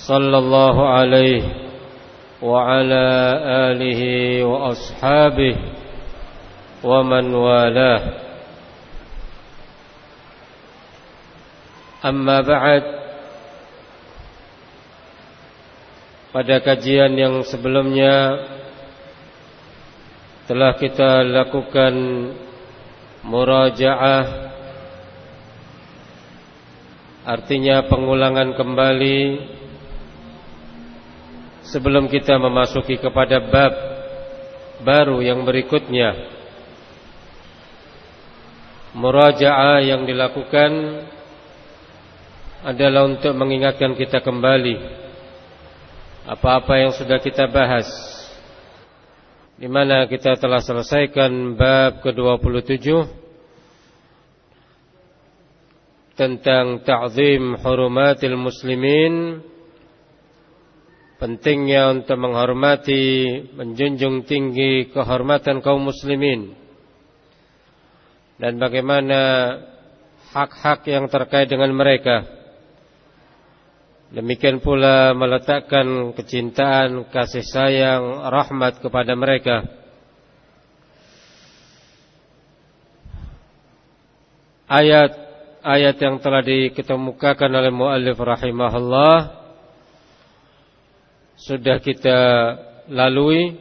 صلى الله عليه وعلى آله وأصحابه ومن والاه أما بعد Pada kajian yang sebelumnya Telah kita lakukan Murajaah Artinya pengulangan kembali sebelum kita memasuki kepada bab baru yang berikutnya. Murajaah yang dilakukan adalah untuk mengingatkan kita kembali apa-apa yang sudah kita bahas di mana kita telah selesaikan bab ke-27 tentang ta'zim hurumatil muslimin pentingnya untuk menghormati, menjunjung tinggi kehormatan kaum muslimin dan bagaimana hak-hak yang terkait dengan mereka. Demikian pula meletakkan kecintaan, kasih sayang, rahmat kepada mereka. Ayat-ayat yang telah diketemukakan oleh muallif rahimahullah sudah kita lalui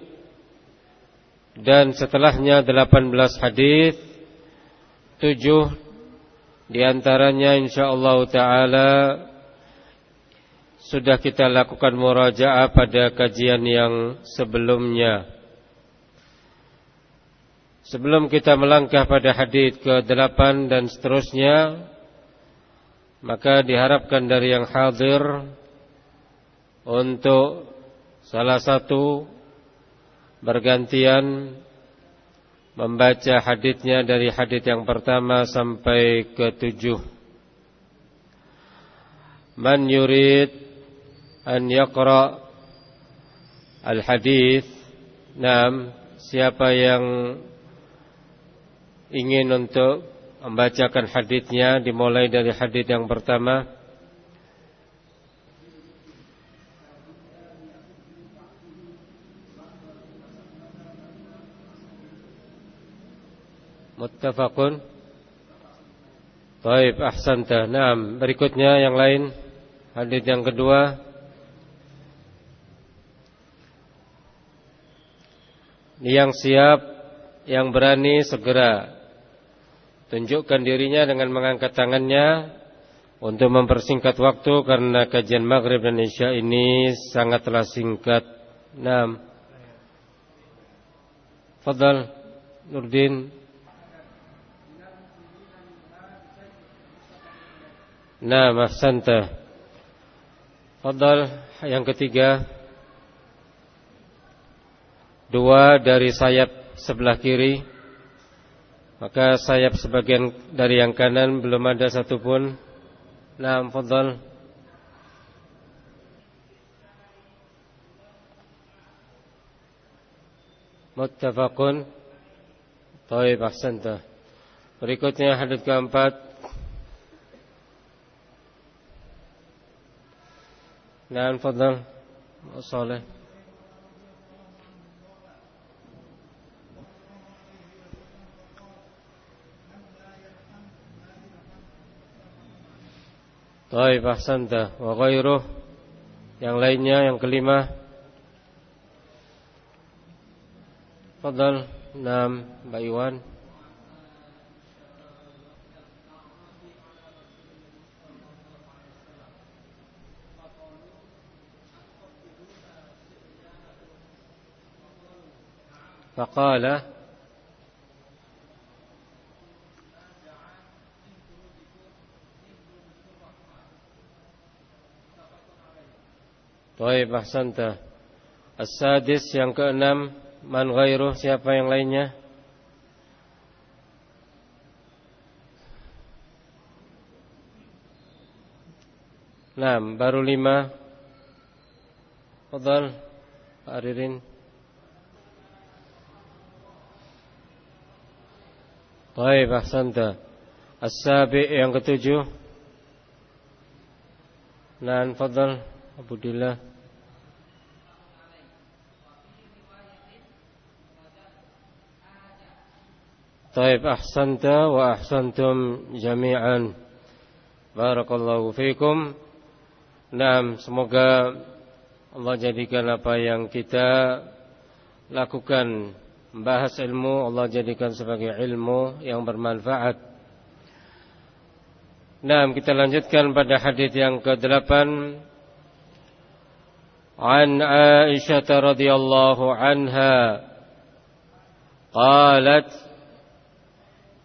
dan setelahnya 18 hadis 7 di antaranya insyaallah taala sudah kita lakukan murajaah pada kajian yang sebelumnya. Sebelum kita melangkah pada hadis ke-8 dan seterusnya, maka diharapkan dari yang hadir untuk Salah satu bergantian membaca hadisnya dari hadis yang pertama sampai ke tujuh. Man yurid an yaqra al-hadis. Nam, siapa yang ingin untuk membacakan hadisnya dimulai dari hadis yang pertama Muttafaqun Baik, ahsanta. Naam, berikutnya yang lain. Hadis yang kedua. Yang siap, yang berani segera tunjukkan dirinya dengan mengangkat tangannya untuk mempersingkat waktu karena kajian maghrib dan isya ini sangatlah singkat. Naam. Fadal Nurdin Nah, ahsanta. Fadal yang ketiga. Dua dari sayap sebelah kiri. Maka sayap sebagian dari yang kanan Belum ada satupun. Nah, fadal. Muttafaqun. Taib ahsanta. Berikutnya hadith keempat نعم تفضل صالح Taib ahsanta. Wa ghairuh. Yang lainnya yang kelima. Fadal Nam Mbak Iwan. فقال طيب أحسنت السادس yang keenam man ghairuh siapa yang lainnya Nah, baru lima. Fadal, Pak Aririn. Baik, ahsanta. As-sabi yang ketujuh. Nan fadal Abu Dillah. Taib ahsanta wa ahsantum jami'an. Barakallahu fikum. Naam, semoga Allah jadikan apa yang kita lakukan Membahas ilmu Allah jadikan sebagai ilmu yang bermanfaat Nah kita lanjutkan pada hadis yang ke-8 An Aisyah radhiyallahu anha qalat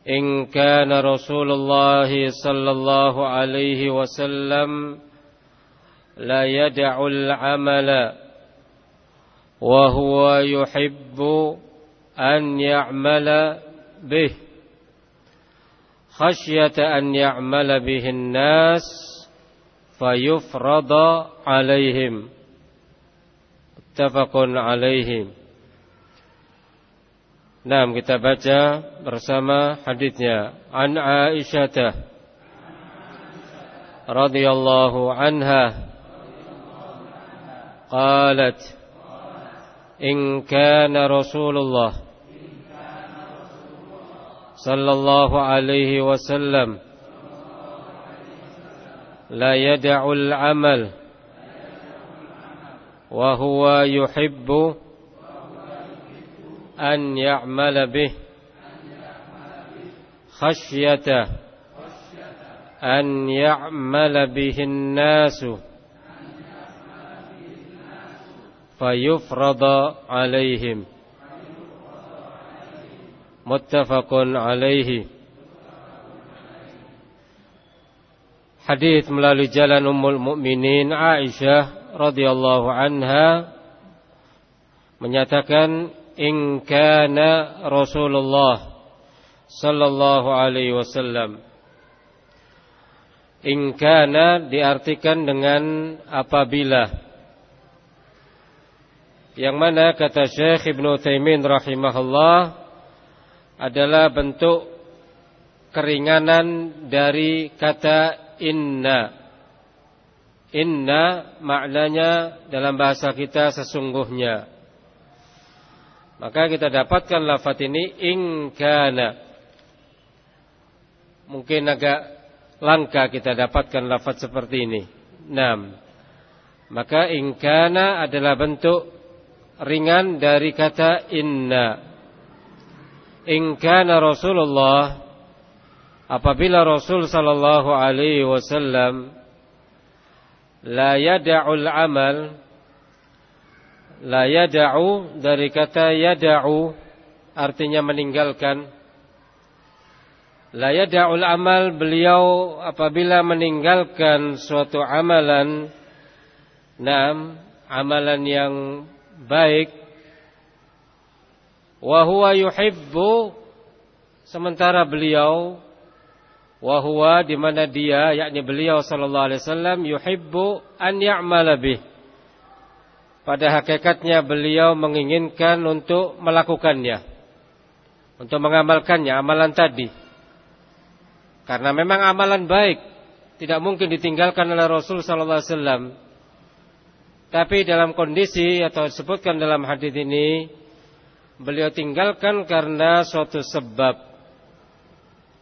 in kana Rasulullah sallallahu alaihi wasallam la yad'u al-amala wa huwa yuhibbu أن يعمل به. خشية أن يعمل به الناس فيفرض عليهم. اتفق عليهم. نعم kita baca حديثنا عن عائشة رضي الله عنها قالت إن كان رسول الله صلى الله عليه وسلم. لا يدع العمل. وهو يحب أن يعمل به. خشية أن يعمل به الناس. فيفرض عليهم. Muttafaqun alaihi Hadis melalui jalan Ummul Mukminin Aisyah radhiyallahu anha menyatakan in kana Rasulullah sallallahu alaihi wasallam. In kana diartikan dengan apabila. Yang mana kata Syekh Ibnu Taimin rahimahullah adalah bentuk keringanan dari kata inna. Inna maknanya dalam bahasa kita sesungguhnya. Maka kita dapatkan lafaz ini ingkana. Mungkin agak langka kita dapatkan lafaz seperti ini. Nam. Maka ingkana adalah bentuk ringan dari kata inna in kana Rasulullah apabila Rasul sallallahu alaihi wasallam la yad'ul amal la yad'u dari kata yad'u artinya meninggalkan. La yad'ul amal beliau apabila meninggalkan suatu amalan nam amalan yang baik wa huwa yuhibbu sementara beliau wa huwa di mana dia yakni beliau sallallahu alaihi wasallam yuhibbu an ya'mala bih. Pada hakikatnya beliau menginginkan untuk melakukannya untuk mengamalkannya amalan tadi. Karena memang amalan baik tidak mungkin ditinggalkan oleh Rasul sallallahu alaihi wasallam. Tapi dalam kondisi atau disebutkan dalam hadis ini beliau tinggalkan karena suatu sebab.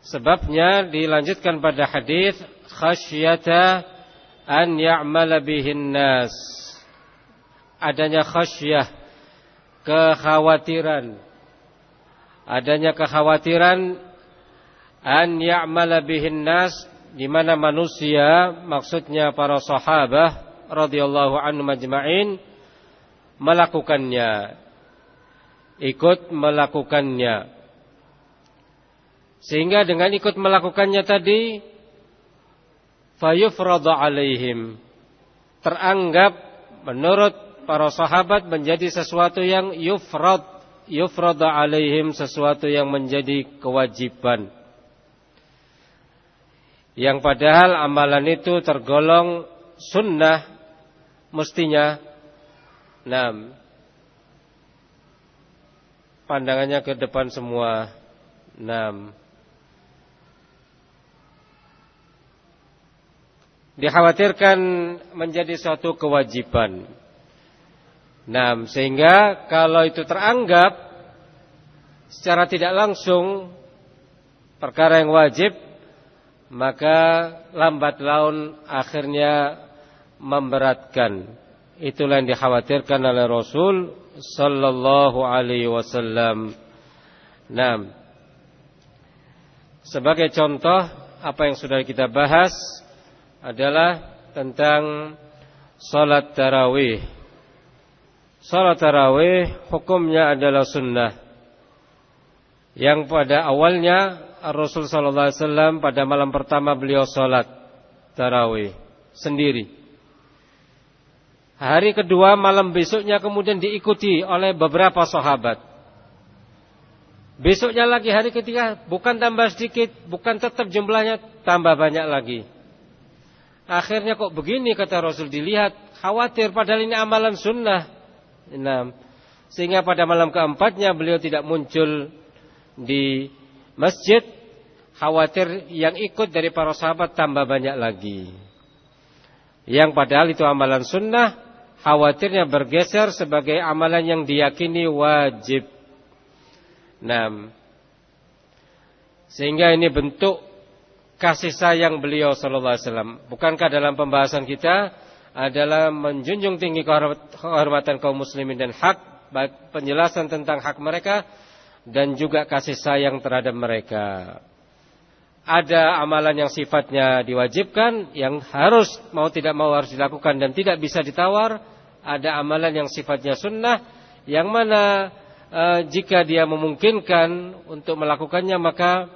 Sebabnya dilanjutkan pada hadis khasyata an ya'mala bihin nas. Adanya khasyah, kekhawatiran adanya kekhawatiran an ya'mala bihin nas di mana manusia maksudnya para sahabat radhiyallahu anhu majma'in melakukannya ikut melakukannya. Sehingga dengan ikut melakukannya tadi fayufradu alaihim teranggap menurut para sahabat menjadi sesuatu yang yufrad yufradu alaihim sesuatu yang menjadi kewajiban. Yang padahal amalan itu tergolong sunnah mestinya Nah, pandangannya ke depan semua. Nah, dikhawatirkan menjadi suatu kewajiban. Nah, sehingga kalau itu teranggap secara tidak langsung perkara yang wajib, maka lambat laun akhirnya memberatkan. Itulah yang dikhawatirkan oleh Rasul sallallahu alaihi wasallam. Nah, sebagai contoh apa yang sudah kita bahas adalah tentang salat tarawih. Salat tarawih hukumnya adalah sunnah. Yang pada awalnya Rasul sallallahu alaihi wasallam pada malam pertama beliau salat tarawih sendiri. Hari kedua malam besoknya kemudian diikuti oleh beberapa sahabat. Besoknya lagi hari ketiga bukan tambah sedikit, bukan tetap jumlahnya tambah banyak lagi. Akhirnya kok begini kata Rasul dilihat khawatir padahal ini amalan sunnah. Nah, sehingga pada malam keempatnya beliau tidak muncul di masjid khawatir yang ikut dari para sahabat tambah banyak lagi. Yang padahal itu amalan sunnah khawatirnya bergeser sebagai amalan yang diyakini wajib. Nah, sehingga ini bentuk kasih sayang beliau sallallahu alaihi. Bukankah dalam pembahasan kita adalah menjunjung tinggi kehormatan kaum muslimin dan hak penjelasan tentang hak mereka dan juga kasih sayang terhadap mereka. Ada amalan yang sifatnya diwajibkan yang harus mau tidak mau harus dilakukan dan tidak bisa ditawar ada amalan yang sifatnya sunnah yang mana e, jika dia memungkinkan untuk melakukannya maka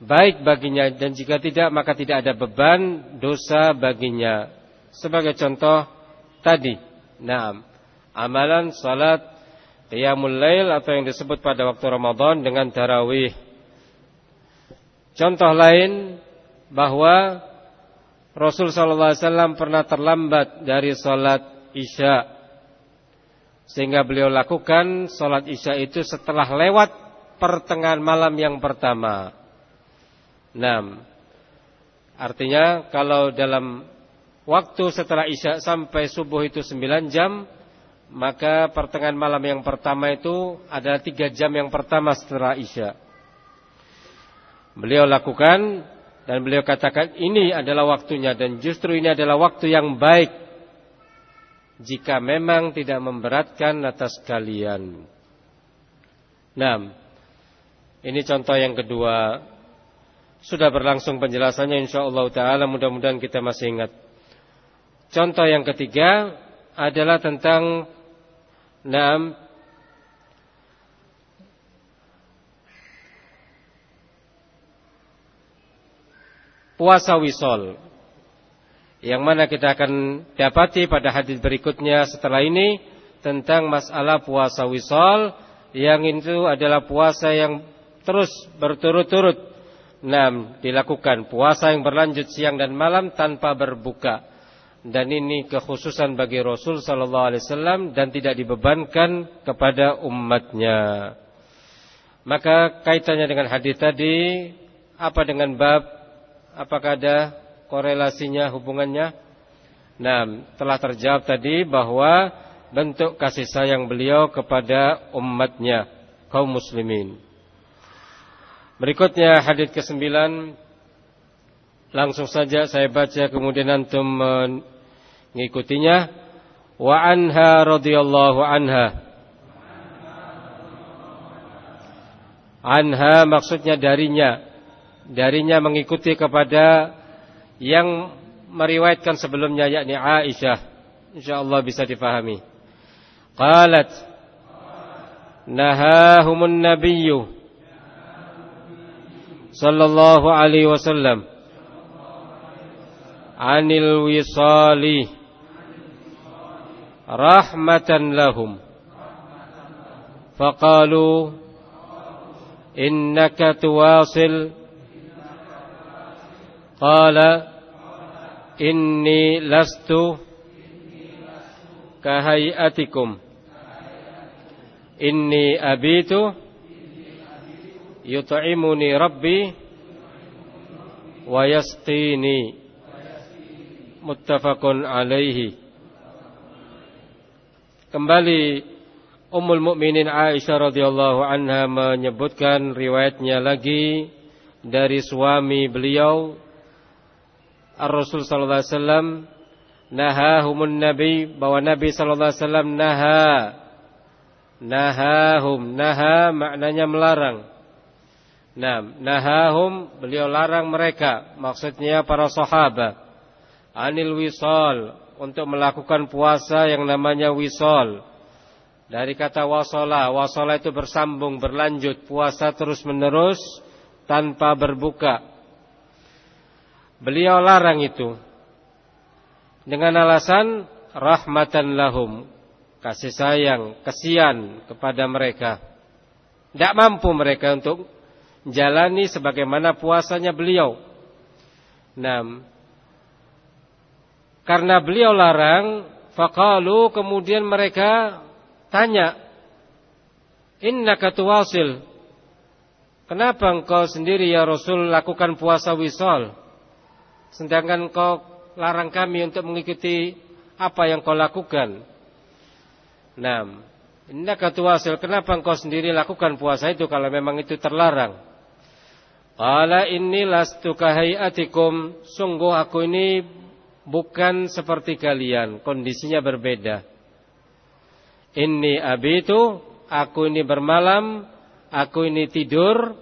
baik baginya dan jika tidak maka tidak ada beban dosa baginya. Sebagai contoh tadi, nah amalan salat qiyamul lail atau yang disebut pada waktu Ramadan dengan tarawih. Contoh lain bahwa Rasul sallallahu alaihi wasallam pernah terlambat dari salat Isya. Sehingga beliau lakukan salat Isya itu setelah lewat pertengahan malam yang pertama. 6. Artinya kalau dalam waktu setelah Isya sampai subuh itu 9 jam, maka pertengahan malam yang pertama itu adalah 3 jam yang pertama setelah Isya. Beliau lakukan dan beliau katakan ini adalah waktunya dan justru ini adalah waktu yang baik jika memang tidak memberatkan atas kalian. Nah, ini contoh yang kedua. Sudah berlangsung penjelasannya insyaallah taala mudah-mudahan kita masih ingat. Contoh yang ketiga adalah tentang Naam puasa wisol. Yang mana kita akan dapati pada hadis berikutnya setelah ini tentang masalah puasa wisol yang itu adalah puasa yang terus berturut-turut nah, dilakukan puasa yang berlanjut siang dan malam tanpa berbuka dan ini kekhususan bagi Rasul sallallahu alaihi wasallam dan tidak dibebankan kepada umatnya. Maka kaitannya dengan hadis tadi apa dengan bab Apakah ada korelasinya, hubungannya? Nah, telah terjawab tadi bahwa bentuk kasih sayang beliau kepada umatnya, kaum muslimin. Berikutnya hadis ke-9 langsung saja saya baca kemudian antum mengikutinya. Wa anha radhiyallahu anha Anha maksudnya darinya. Darinya mengikuti kepada yang meriwayatkan sebelumnya yakni Aisyah. Insyaallah bisa difahami. Qalat Nahahumun nabiyyu sallallahu alaihi wasallam anil wisali rahmatan lahum faqalu innaka tuwasil inni lastu kahayatikum inni abitu yut'imuni rabbi wa yasqini muttafaqun alaihi kembali Ummul Mukminin Aisyah radhiyallahu anha menyebutkan riwayatnya lagi dari suami beliau Ar-Rasul sallallahu alaihi wasallam nahahumun nabi bahwa Nabi sallallahu alaihi wasallam naha. Nahahum naha maknanya melarang. Nah, nahahum beliau larang mereka maksudnya para sahabat. Anil wisal untuk melakukan puasa yang namanya wisal. Dari kata wasola wasola itu bersambung berlanjut puasa terus menerus tanpa berbuka Beliau larang itu dengan alasan rahmatan lahum, kasih sayang, kesian kepada mereka. Tidak mampu mereka untuk jalani sebagaimana puasanya beliau. Nah, karena beliau larang, fakalu kemudian mereka tanya, Inna katuwasil, kenapa engkau sendiri ya Rasul lakukan puasa wisol? Sedangkan kau larang kami untuk mengikuti apa yang kau lakukan. Nah, ini hasil kenapa engkau sendiri lakukan puasa itu kalau memang itu terlarang? Qala inni lastu kahayatikum, sungguh aku ini bukan seperti kalian, kondisinya berbeda. Inni abitu, aku ini bermalam, aku ini tidur,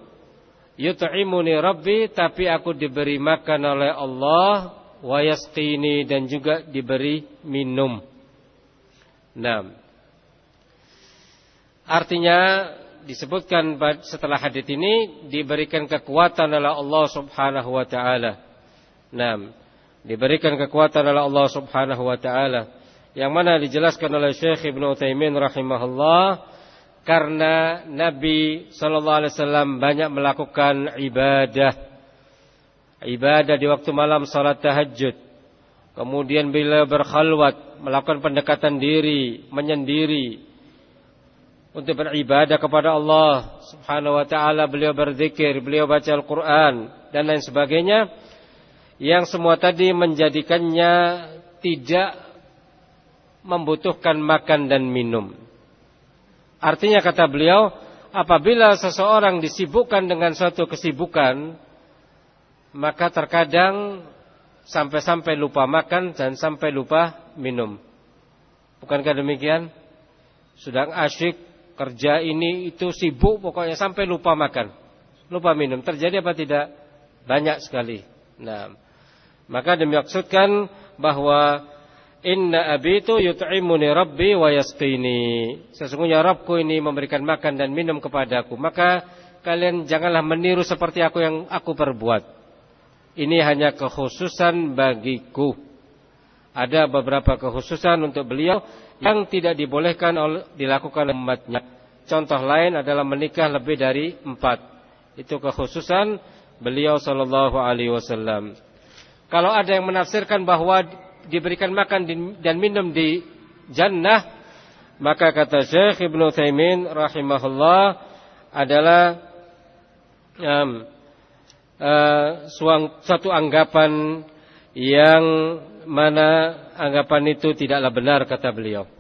yut'imuni rabbi tapi aku diberi makan oleh Allah wa yasqini dan juga diberi minum. Nah. Artinya disebutkan setelah hadis ini diberikan kekuatan oleh Allah Subhanahu wa taala. Nah, diberikan kekuatan oleh Allah Subhanahu wa taala yang mana dijelaskan oleh Syekh Ibnu Utsaimin rahimahullah karena Nabi sallallahu alaihi wasallam banyak melakukan ibadah. Ibadah di waktu malam salat tahajud. Kemudian bila berkhalwat, melakukan pendekatan diri, menyendiri untuk beribadah kepada Allah Subhanahu wa taala, beliau berzikir, beliau baca Al-Qur'an dan lain sebagainya. Yang semua tadi menjadikannya tidak membutuhkan makan dan minum. Artinya kata beliau, apabila seseorang disibukkan dengan suatu kesibukan, maka terkadang sampai-sampai lupa makan dan sampai lupa minum. Bukankah demikian? Sedang asyik kerja ini itu sibuk pokoknya sampai lupa makan, lupa minum. Terjadi apa tidak? Banyak sekali. Nah, maka dimaksudkan bahwa Inna abitu yut'imuni rabbi wa yasqini. Sesungguhnya Rabbku ini memberikan makan dan minum kepadaku. Maka kalian janganlah meniru seperti aku yang aku perbuat. Ini hanya kekhususan bagiku. Ada beberapa kekhususan untuk beliau yang tidak dibolehkan oleh, dilakukan umatnya. Contoh lain adalah menikah lebih dari empat. Itu kekhususan beliau Shallallahu Alaihi Wasallam. Kalau ada yang menafsirkan bahwa diberikan makan dan minum di jannah maka kata Syekh Ibnu Taimin rahimahullah adalah um, uh, suatu anggapan yang mana anggapan itu tidaklah benar kata beliau.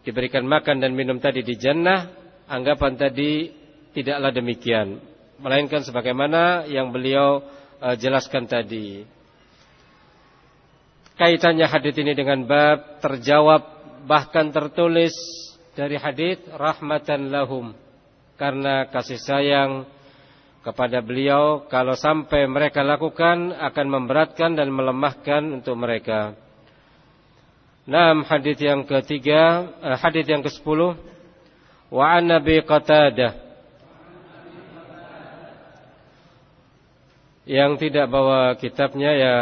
Diberikan makan dan minum tadi di jannah, anggapan tadi tidaklah demikian. Melainkan sebagaimana yang beliau uh, jelaskan tadi kaitannya hadis ini dengan bab terjawab bahkan tertulis dari hadis rahmatan lahum. Karena kasih sayang kepada beliau kalau sampai mereka lakukan akan memberatkan dan melemahkan untuk mereka. Naam hadis yang ketiga, eh, hadis yang ke-10 wa an Nabi Qatadah. Yang tidak bawa kitabnya ya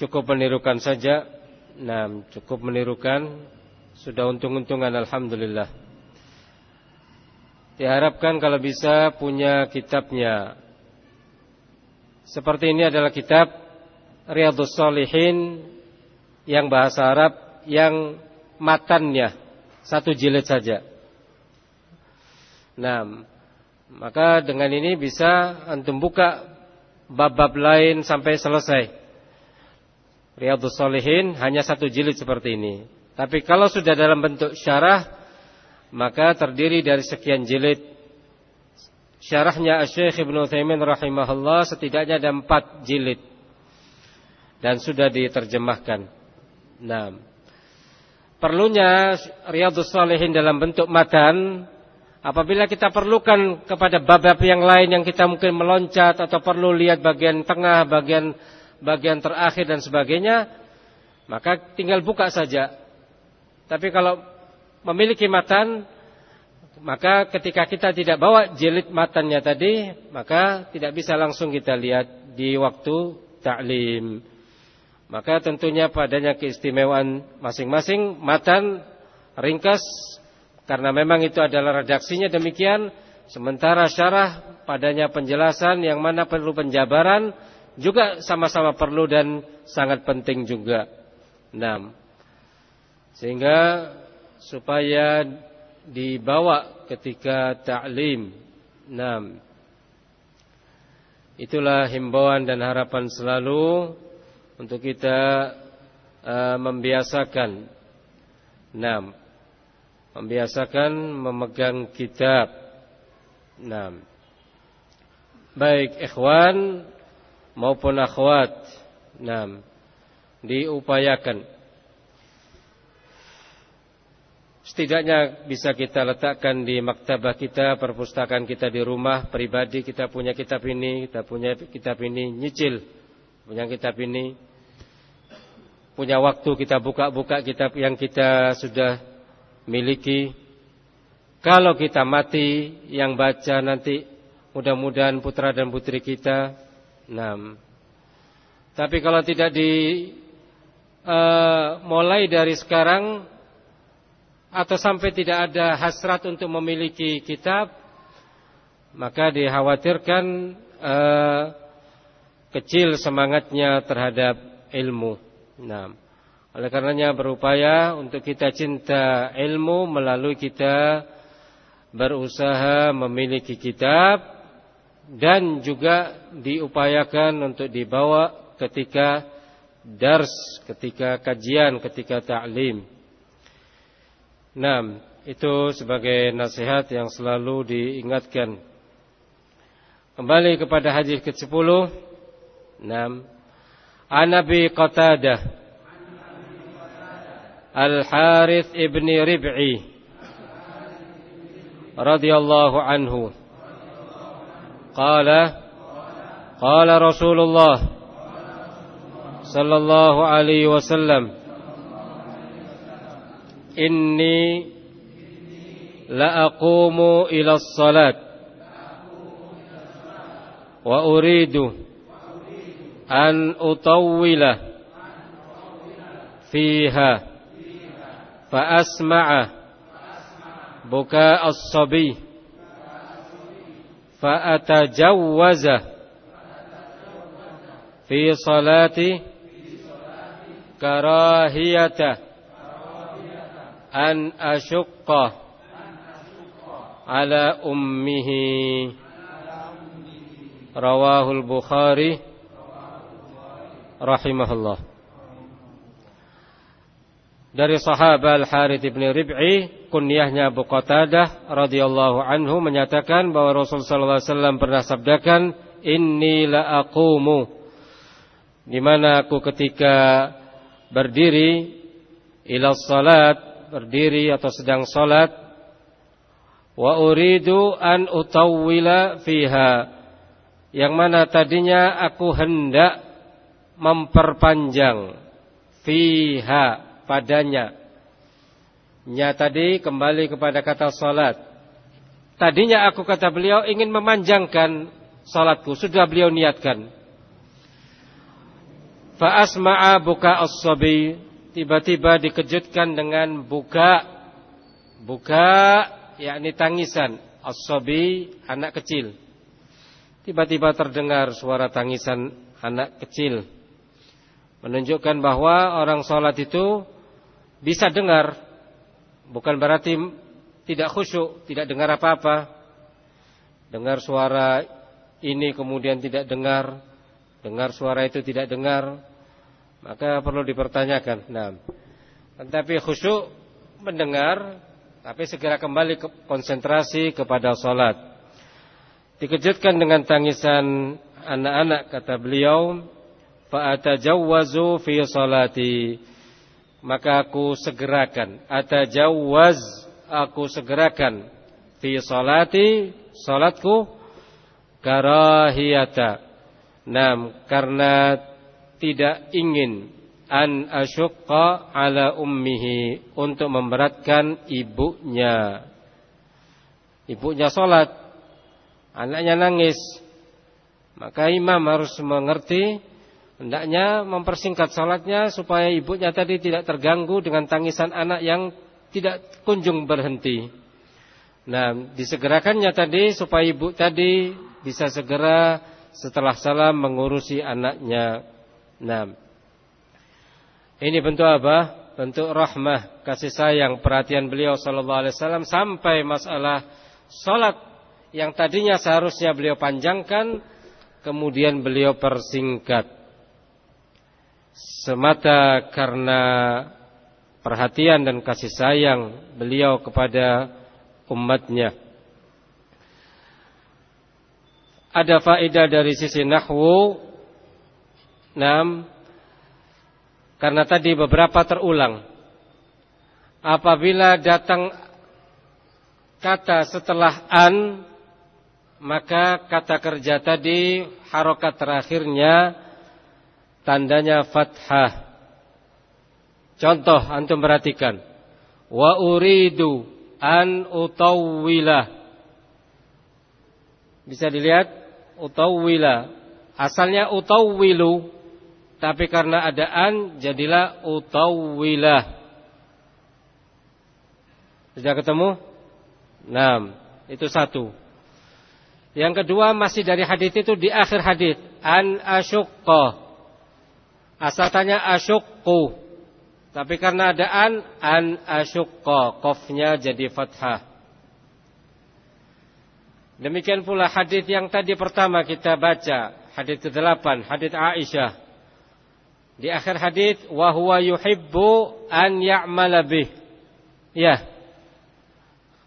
cukup menirukan saja. Nah, cukup menirukan sudah untung-untungan alhamdulillah. Diharapkan kalau bisa punya kitabnya. Seperti ini adalah kitab Riyadhus Shalihin yang bahasa Arab yang matannya satu jilid saja. Nah, maka dengan ini bisa antum buka bab-bab lain sampai selesai. Riyadhus Shalihin hanya satu jilid seperti ini. Tapi kalau sudah dalam bentuk syarah maka terdiri dari sekian jilid. Syarahnya Syekh Ibn Uthaymin rahimahullah setidaknya ada empat jilid. Dan sudah diterjemahkan. Nah, perlunya Riyadus Salihin dalam bentuk matan apabila kita perlukan kepada bab-bab yang lain yang kita mungkin meloncat atau perlu lihat bagian tengah, bagian bagian terakhir dan sebagainya, maka tinggal buka saja. Tapi kalau memiliki matan maka ketika kita tidak bawa jilid matannya tadi maka tidak bisa langsung kita lihat di waktu taklim maka tentunya padanya keistimewaan masing-masing matan ringkas karena memang itu adalah redaksinya demikian sementara syarah padanya penjelasan yang mana perlu penjabaran juga sama-sama perlu dan sangat penting juga. 6. Sehingga supaya dibawa ketika ta'lim. Nah, itulah himbauan dan harapan selalu untuk kita uh, membiasakan. Nah, membiasakan memegang kitab. Nah, baik ikhwan maupun akhwat. Nah, diupayakan Setidaknya bisa kita letakkan di maktabah kita, perpustakaan kita di rumah, pribadi kita punya kitab ini, kita punya kitab ini, nyicil punya kitab ini. Punya waktu kita buka-buka kitab yang kita sudah miliki. Kalau kita mati, yang baca nanti mudah-mudahan putra dan putri kita. Nah, tapi kalau tidak di uh, mulai dari sekarang atau sampai tidak ada hasrat untuk memiliki kitab maka dikhawatirkan uh, kecil semangatnya terhadap ilmu. Nah, oleh karenanya berupaya untuk kita cinta ilmu melalui kita berusaha memiliki kitab dan juga diupayakan untuk dibawa ketika dars, ketika kajian, ketika ta'lim. Nah, itu sebagai nasihat yang selalu diingatkan. Kembali kepada hadis ke-10. Naam. Anabi Qatadah Al-Harith ibn Rib'i radhiyallahu anhu. قال قال رسول الله صلى الله عليه وسلم إني لأقوم إلى الصلاة وأريد أن أطول فيها فأسمع بكاء الصبي فأتجوز في صلاتي كراهية أن أشق على أمه. رواه البخاري رحمه الله. Dari sahabat Al-Harith bin Rib'i kunyahnya Abu Qatadah radhiyallahu anhu menyatakan bahwa Rasul sallallahu alaihi wasallam pernah sabdakan inni la aqumu. Di mana aku ketika berdiri ila salat berdiri atau sedang sholat wa uridu an utawwila fiha. Yang mana tadinya aku hendak memperpanjang fiha padanya. Nya tadi kembali kepada kata salat. Tadinya aku kata beliau ingin memanjangkan salatku. Sudah beliau niatkan. Fa asma'a buka as-sabi. Tiba-tiba dikejutkan dengan buka. Buka yakni tangisan. As-sabi anak kecil. Tiba-tiba terdengar suara tangisan anak kecil. Menunjukkan bahwa orang sholat itu bisa dengar. Bukan berarti tidak khusyuk, tidak dengar apa-apa. Dengar suara ini kemudian tidak dengar. Dengar suara itu tidak dengar. Maka perlu dipertanyakan. Nah, Tetapi khusyuk mendengar Tapi segera kembali ke konsentrasi kepada sholat Dikejutkan dengan tangisan anak-anak kata beliau, fa'atajawwazu fi salati. Maka aku segerakan, atajawwaz aku segerakan fi salati salatku karahiyata. Nam karena tidak ingin an asyqa ala ummihi untuk memberatkan ibunya. Ibunya salat anaknya nangis, maka imam harus mengerti hendaknya mempersingkat salatnya supaya ibunya tadi tidak terganggu dengan tangisan anak yang tidak kunjung berhenti. Nah, disegerakannya tadi supaya ibu tadi bisa segera setelah salam mengurusi anaknya. Nah, ini bentuk apa? Bentuk rahmah, kasih sayang, perhatian beliau sallallahu alaihi wasallam sampai masalah salat yang tadinya seharusnya beliau panjangkan kemudian beliau persingkat semata karena perhatian dan kasih sayang beliau kepada umatnya. Ada faedah dari sisi nahwu enam karena tadi beberapa terulang. Apabila datang kata setelah an maka kata kerja tadi harokat terakhirnya tandanya fathah. Contoh antum perhatikan. Wa uridu an utawwila. Bisa dilihat utawwila. Asalnya utawwilu tapi karena ada an jadilah utawwila. Sudah ketemu? Nah, itu satu. Yang kedua masih dari hadis itu di akhir hadis an asyukko. Asalnya asyukku. Tapi karena ada an an asyukko. Kofnya jadi fathah. Demikian pula hadis yang tadi pertama kita baca, hadis ke-8, hadis Aisyah. Di akhir hadis wa huwa yuhibbu an ya'mala bih. Ya.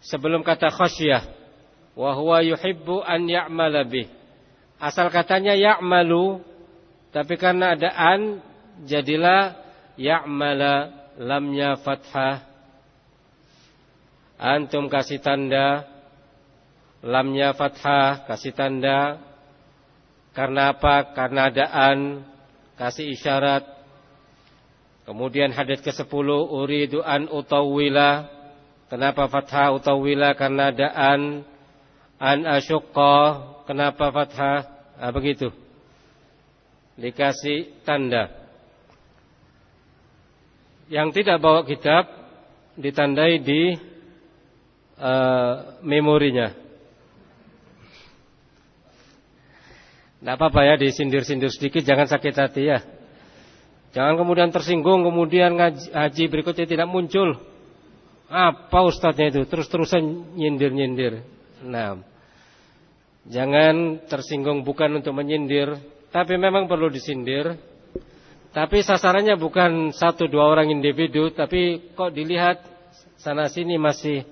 Sebelum kata khasyah wa huwa yuhibbu an ya'mala bih. Asal katanya ya'malu tapi karena ada an jadilah ya'mala lamnya fathah. Antum kasih tanda lamnya fathah, kasih tanda karena apa? Karena ada an, kasih isyarat. Kemudian hadis ke-10 uridu an utawwila. Kenapa fathah utawwila? Karena ada an An asyukka Kenapa fathah ah, Begitu Dikasih tanda. Yang tidak bawa kitab Ditandai di uh, Memorinya. Tidak apa-apa ya Disindir-sindir sedikit Jangan sakit hati ya. Jangan kemudian tersinggung Kemudian ngaji, haji berikutnya tidak muncul. Apa ustadznya itu? Terus-terusan nyindir-nyindir. Nah, jangan tersinggung bukan untuk menyindir, tapi memang perlu disindir. Tapi sasarannya bukan satu dua orang individu, tapi kok dilihat sana sini masih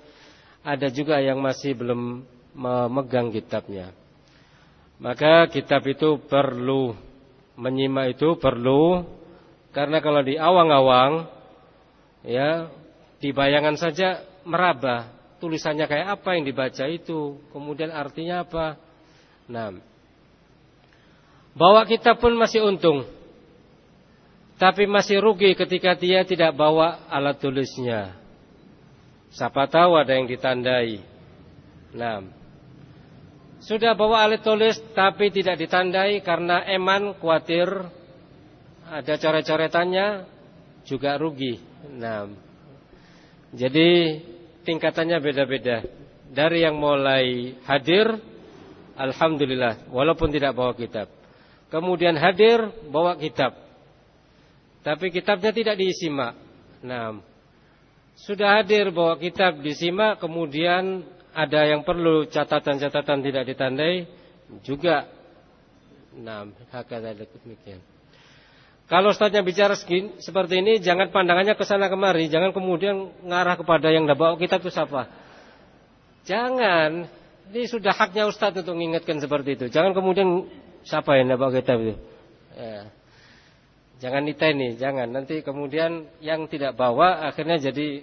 ada juga yang masih belum memegang kitabnya. Maka kitab itu perlu menyimak itu perlu karena kalau di awang-awang ya di bayangan saja meraba tulisannya kayak apa yang dibaca itu, kemudian artinya apa. Nah, bawa kitab pun masih untung. Tapi masih rugi ketika dia tidak bawa alat tulisnya. Siapa tahu ada yang ditandai. Nah, sudah bawa alat tulis tapi tidak ditandai karena eman khawatir ada coret-coretannya juga rugi. Nah, jadi tingkatannya beda-beda. Dari yang mulai hadir, alhamdulillah, walaupun tidak bawa kitab. Kemudian hadir, bawa kitab. Tapi kitabnya tidak disimak. Nah, sudah hadir bawa kitab disimak, kemudian ada yang perlu catatan-catatan tidak ditandai juga. Nah, demikian. Kalau ustaznya bicara segini, seperti ini, jangan pandangannya ke sana kemari, jangan kemudian ngarah kepada yang tidak bawa kitab itu siapa. Jangan, ini sudah haknya ustaz untuk mengingatkan seperti itu. Jangan kemudian siapa yang bawa kitab itu. Ya. Jangan ini, jangan. Nanti kemudian yang tidak bawa akhirnya jadi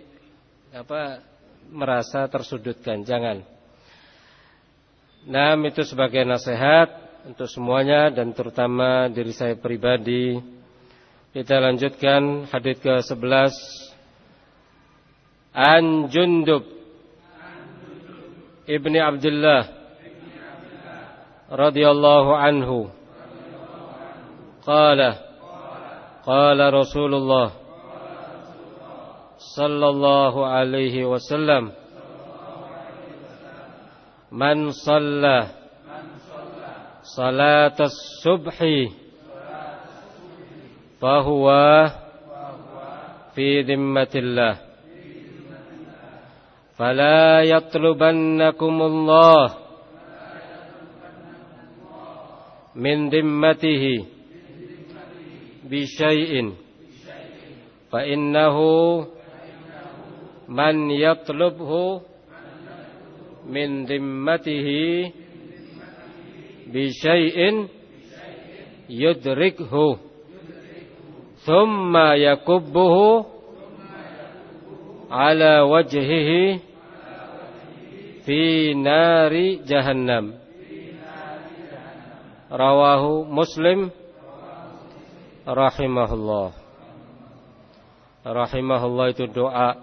apa merasa tersudutkan. Jangan. Nah, itu sebagai nasihat untuk semuanya dan terutama diri saya pribadi. Kita lanjutkan hadis ke-11 An Jundub Ibni Abdullah رضي الله عنه. قال قال رسول الله صلى الله عليه وسلم من صلى صلاة الصبح فهو في ذمة الله. فلا يطلبنكم الله من ذمته بشيء. فإنه من يطلبه من ذمته بشيء يدركه ثم يكبه على وجهه في نار جهنم. Rawahu muslim. Rahimahullah. Rahimahullah itu doa.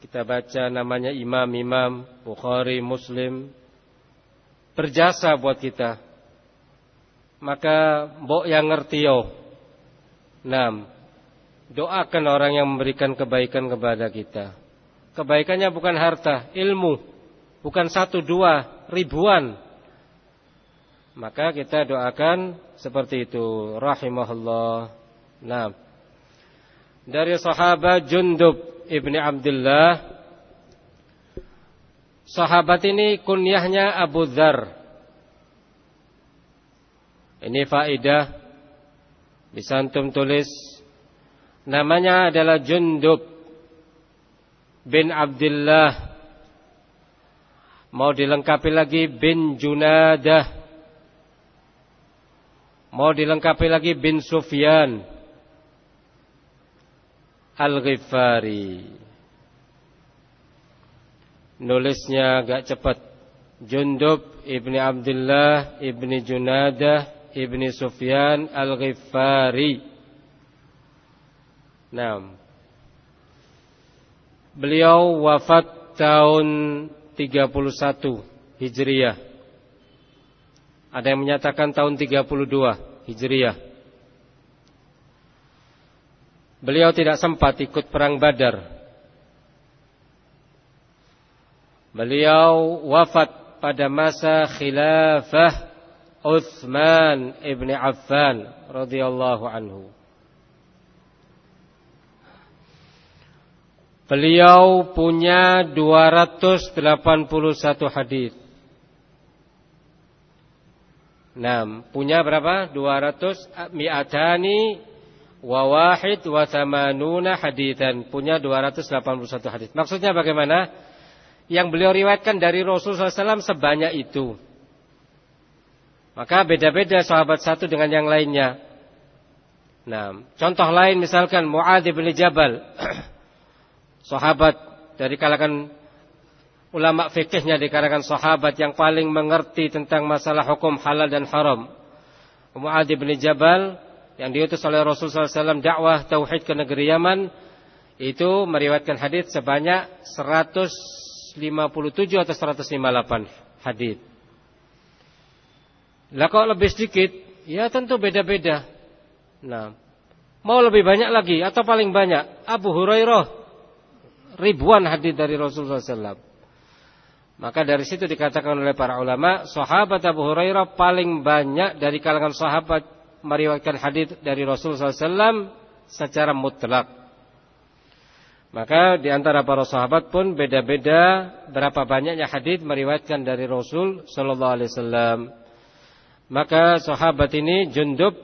Kita baca namanya imam-imam Bukhari, Muslim. Berjasa buat kita. Maka mbok yang ngerti yo. Nah, doakan orang yang memberikan kebaikan kepada kita. Kebaikannya bukan harta, ilmu. Bukan satu, dua, ribuan. Maka kita doakan seperti itu. Rahimahullah. Nah, dari sahabat Jundub ibni Abdullah. Sahabat ini kunyahnya Abu Dhar. Ini faidah bisa antum tulis namanya adalah Jundub bin Abdullah. Mau dilengkapi lagi bin Junadah. Mau dilengkapi lagi bin Sufyan Al-Ghifari. Nulisnya agak cepat. Jundub ibni Abdullah ibni Junadah ibni Sufyan al-Ghifari. Nah, beliau wafat tahun 31 Hijriah. Ada yang menyatakan tahun 32 Hijriah. Beliau tidak sempat ikut perang Badar. Beliau wafat pada masa khilafah Uthman ibn Affan radhiyallahu anhu. Beliau punya 281 hadis. Nah, punya berapa? 200 mi'atani wa wahid wa thamanuna hadithan. Punya 281 hadis. Maksudnya bagaimana? Yang beliau riwayatkan dari Rasulullah SAW sebanyak itu. Maka beda-beda sahabat satu dengan yang lainnya. Nah, contoh lain misalkan Muadz bin Jabal. sahabat dari kalangan ulama fikihnya di kalangan sahabat yang paling mengerti tentang masalah hukum halal dan haram. Mu'adz bin Jabal yang diutus oleh Rasulullah SAW dakwah tauhid ke negeri Yaman itu meriwayatkan hadis sebanyak 157 atau 158 hadis. Lah kok lebih sedikit? Ya tentu beda-beda. Nah, mau lebih banyak lagi atau paling banyak? Abu Hurairah ribuan hadis dari Rasulullah SAW. Maka dari situ dikatakan oleh para ulama, sahabat Abu Hurairah paling banyak dari kalangan sahabat meriwayatkan hadis dari Rasulullah SAW secara mutlak. Maka di antara para sahabat pun beda-beda berapa banyaknya hadis meriwayatkan dari Rasul Sallallahu Alaihi Wasallam. Maka sahabat ini Jundub,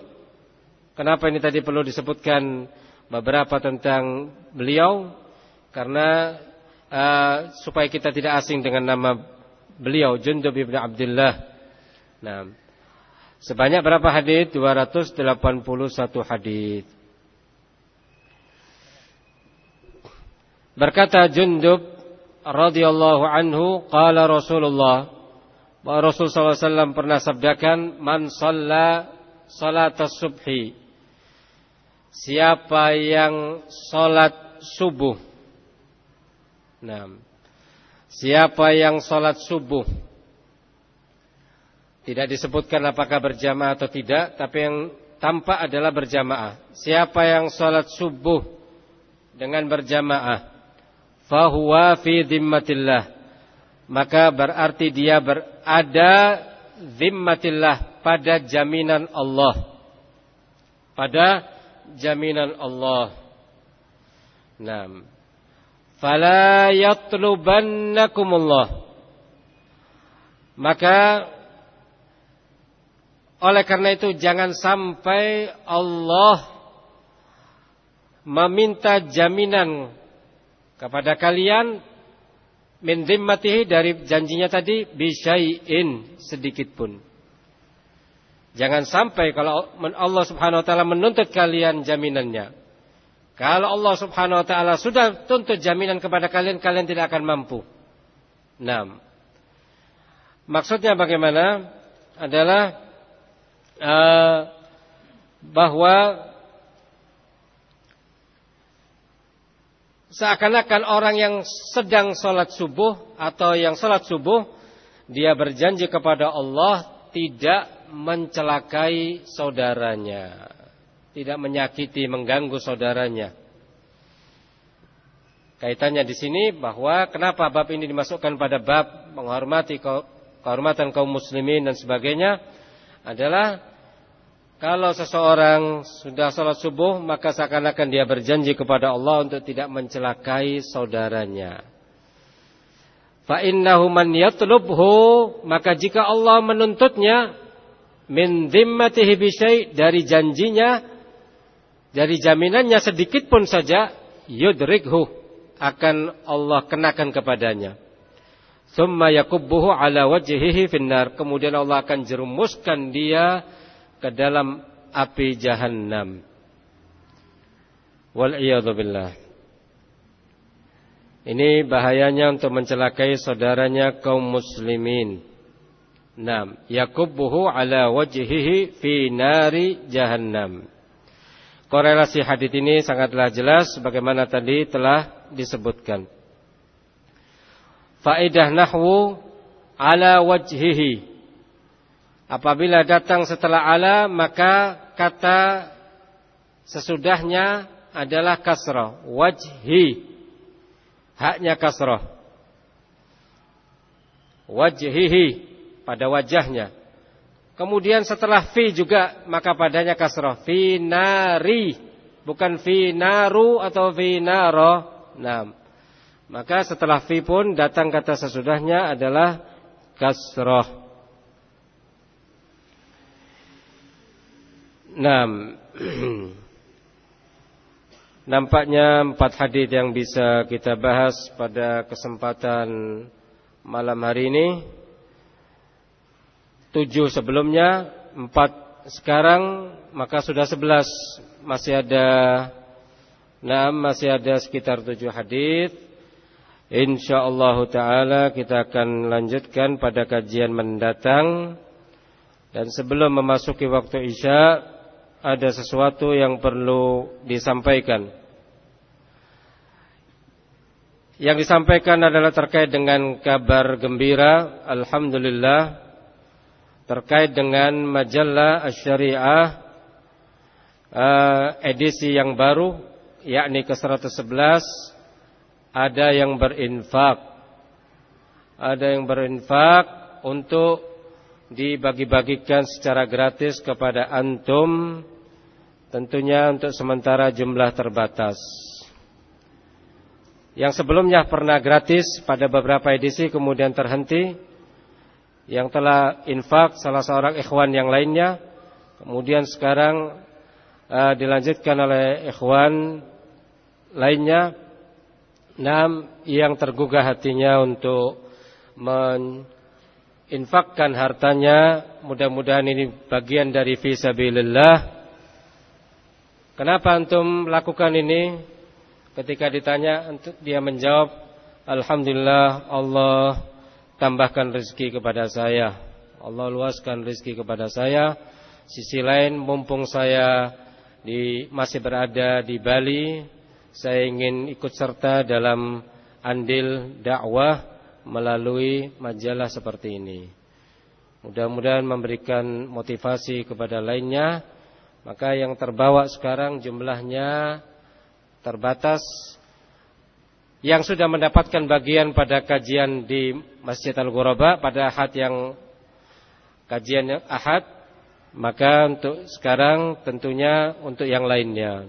kenapa ini tadi perlu disebutkan beberapa tentang beliau? karena uh, supaya kita tidak asing dengan nama beliau Jundub bin Abdullah. Nah, sebanyak berapa hadis? 281 hadis. Berkata Jundub radhiyallahu anhu, qala Rasulullah bahwa Rasul SAW pernah sabdakan, man shalla salat subhi. Siapa yang salat subuh Nah, siapa yang sholat subuh tidak disebutkan apakah berjamaah atau tidak, tapi yang tampak adalah berjamaah. Siapa yang sholat subuh dengan berjamaah, fahuwa fi dhimmatillah, maka berarti dia berada zimmatillah pada jaminan Allah. Pada jaminan Allah. Nah, fala yatlubannakumullah maka oleh karena itu jangan sampai Allah meminta jaminan kepada kalian min dhimmatihi dari janjinya tadi bisyai'in sedikit pun. Jangan sampai kalau Allah Subhanahu wa taala menuntut kalian jaminannya kalau Allah Subhanahu wa taala sudah tuntut jaminan kepada kalian, kalian tidak akan mampu. Nah, maksudnya bagaimana? Adalah uh, bahwa seakan-akan orang yang sedang sholat subuh atau yang sholat subuh, dia berjanji kepada Allah tidak mencelakai saudaranya tidak menyakiti, mengganggu saudaranya. Kaitannya di sini bahwa kenapa bab ini dimasukkan pada bab menghormati kehormatan kaum muslimin dan sebagainya adalah kalau seseorang sudah sholat subuh maka seakan-akan dia berjanji kepada Allah untuk tidak mencelakai saudaranya. Fa innahu man yatlubhu maka jika Allah menuntutnya min dhimmatihi dari janjinya dari jaminannya sedikit pun saja yudrikhu akan Allah kenakan kepadanya. Thumma yakubbuhu ala wajhihi finnar. Kemudian Allah akan jerumuskan dia ke dalam api jahannam. Wal billah. Ini bahayanya untuk mencelakai saudaranya kaum muslimin. Nam, yakubbuhu ala wajhihi fi nari jahannam. Korelasi hadis ini sangatlah jelas bagaimana tadi telah disebutkan. Faedah nahwu ala wajhihi. Apabila datang setelah ala maka kata sesudahnya adalah kasrah. Wajhi. Haknya kasrah. Wajhihi pada wajahnya. Kemudian setelah fi juga maka padanya kasrah. Fi nari. Bukan fi naru atau fi naro. Maka setelah fi pun datang kata sesudahnya adalah kasrah. Nah. Nampaknya empat hadis yang bisa kita bahas pada kesempatan malam hari ini tujuh sebelumnya, empat sekarang, maka sudah sebelas. Masih ada enam, masih ada sekitar tujuh hadis Insyaallah taala kita akan lanjutkan pada kajian mendatang dan sebelum memasuki waktu Isya ada sesuatu yang perlu disampaikan. Yang disampaikan adalah terkait dengan kabar gembira alhamdulillah terkait dengan majalah Asy-Syariah uh, edisi yang baru yakni ke-111 ada yang berinfak. Ada yang berinfak untuk dibagi-bagikan secara gratis kepada antum tentunya untuk sementara jumlah terbatas. Yang sebelumnya pernah gratis pada beberapa edisi kemudian terhenti yang telah infak salah seorang ikhwan yang lainnya kemudian sekarang uh, dilanjutkan oleh ikhwan lainnya Nam yang tergugah hatinya untuk meninfakkan hartanya, mudah-mudahan ini bagian dari fisabilillah. Kenapa antum lakukan ini? Ketika ditanya, dia menjawab, Alhamdulillah Allah tambahkan rezeki kepada saya. Allah luaskan rezeki kepada saya. Sisi lain, mumpung saya di, masih berada di Bali, saya ingin ikut serta dalam andil dakwah melalui majalah seperti ini. Mudah-mudahan memberikan motivasi kepada lainnya. Maka yang terbawa sekarang jumlahnya terbatas. Yang sudah mendapatkan bagian pada kajian di Masjid Al-Ghuraba pada ahad yang kajian ahad. Maka untuk sekarang tentunya untuk yang lainnya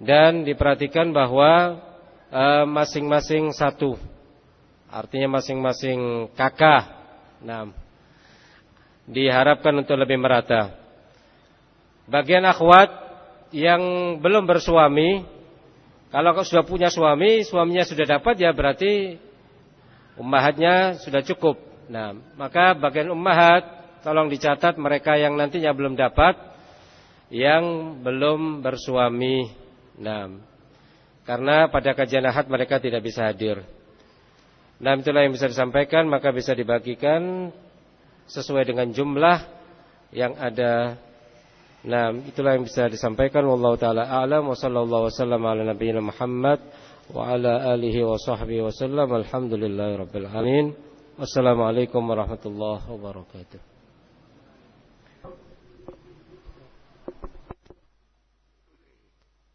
dan diperhatikan bahwa eh, masing-masing uh, satu artinya masing-masing kakak nah diharapkan untuk lebih merata bagian akhwat yang belum bersuami kalau sudah punya suami suaminya sudah dapat ya berarti ummahatnya sudah cukup nah maka bagian ummahat tolong dicatat mereka yang nantinya belum dapat yang belum bersuami Nah, karena pada kajian ahad mereka tidak bisa hadir. Nah, itulah yang bisa disampaikan, maka bisa dibagikan sesuai dengan jumlah yang ada. Nah, itulah yang bisa disampaikan. Wallahu taala a'lam wa sallallahu wasallam ala nabiyina Muhammad wa ala alihi wa sahbihi wasallam. Alhamdulillahirabbil alamin. Wassalamualaikum warahmatullahi wabarakatuh.